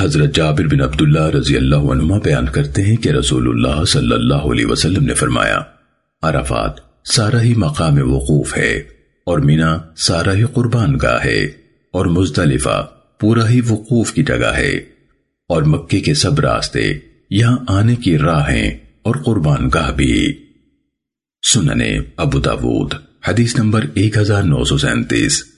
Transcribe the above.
حضرت جابر بن عبداللہ رضی اللہ عنہ بیان کرتے ہیں کہ رسول اللہ صلی اللہ علیہ وسلم نے فرمایا، عرفات سارا ہی مقام وقوف ہے اور مینا سارا ہی قربان گاہ ہے اور مزدلفہ پورا ہی وقوف کی جگہ ہے اور مکے کے سب راستے یہاں آنے کی راہیں اور قربان گاہ بھی۔ سننے ابو داود، حدیث نمبر ایک ہزار نو سو سینتیس۔